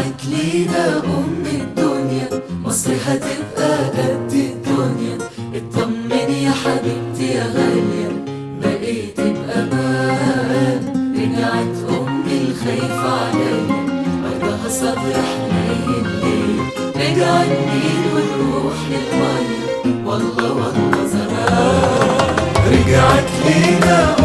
رجعت لينا أم الدنيا مصر هتبقى قد الدنيا. اطمن يا حبيبتي يا غالية بقيت بأمان رجعت أمي الخايفة عليا أرضها صبر حنين ليه رجع النيل والروح للمية والله والله زمان رجعت لينا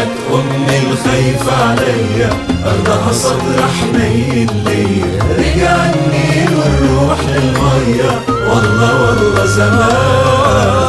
رجعت أمي الخايفة عليا أرضها صدر حنين ليا رجع النيل والروح للمية والله والله زمان.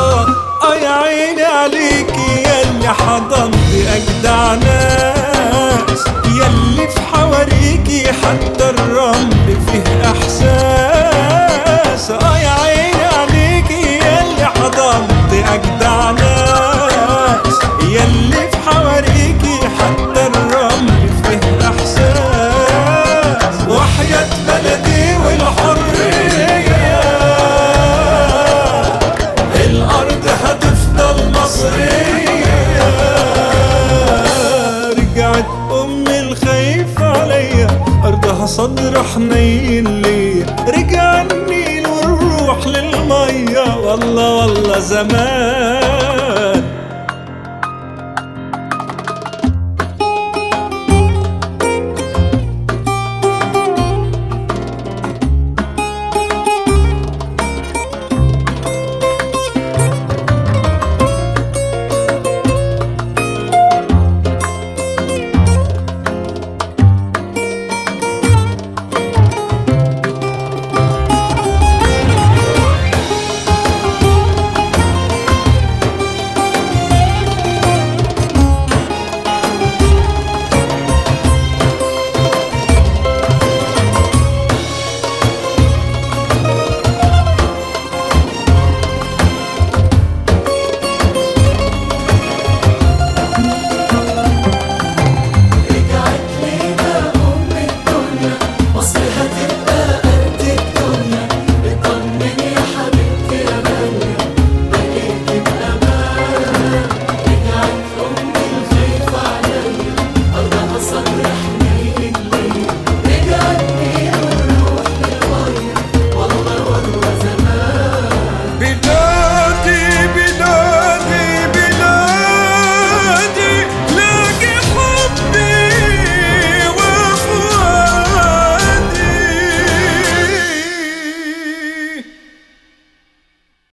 صدر حنين ليا رجع النيل والروح للمية. والله والله زمان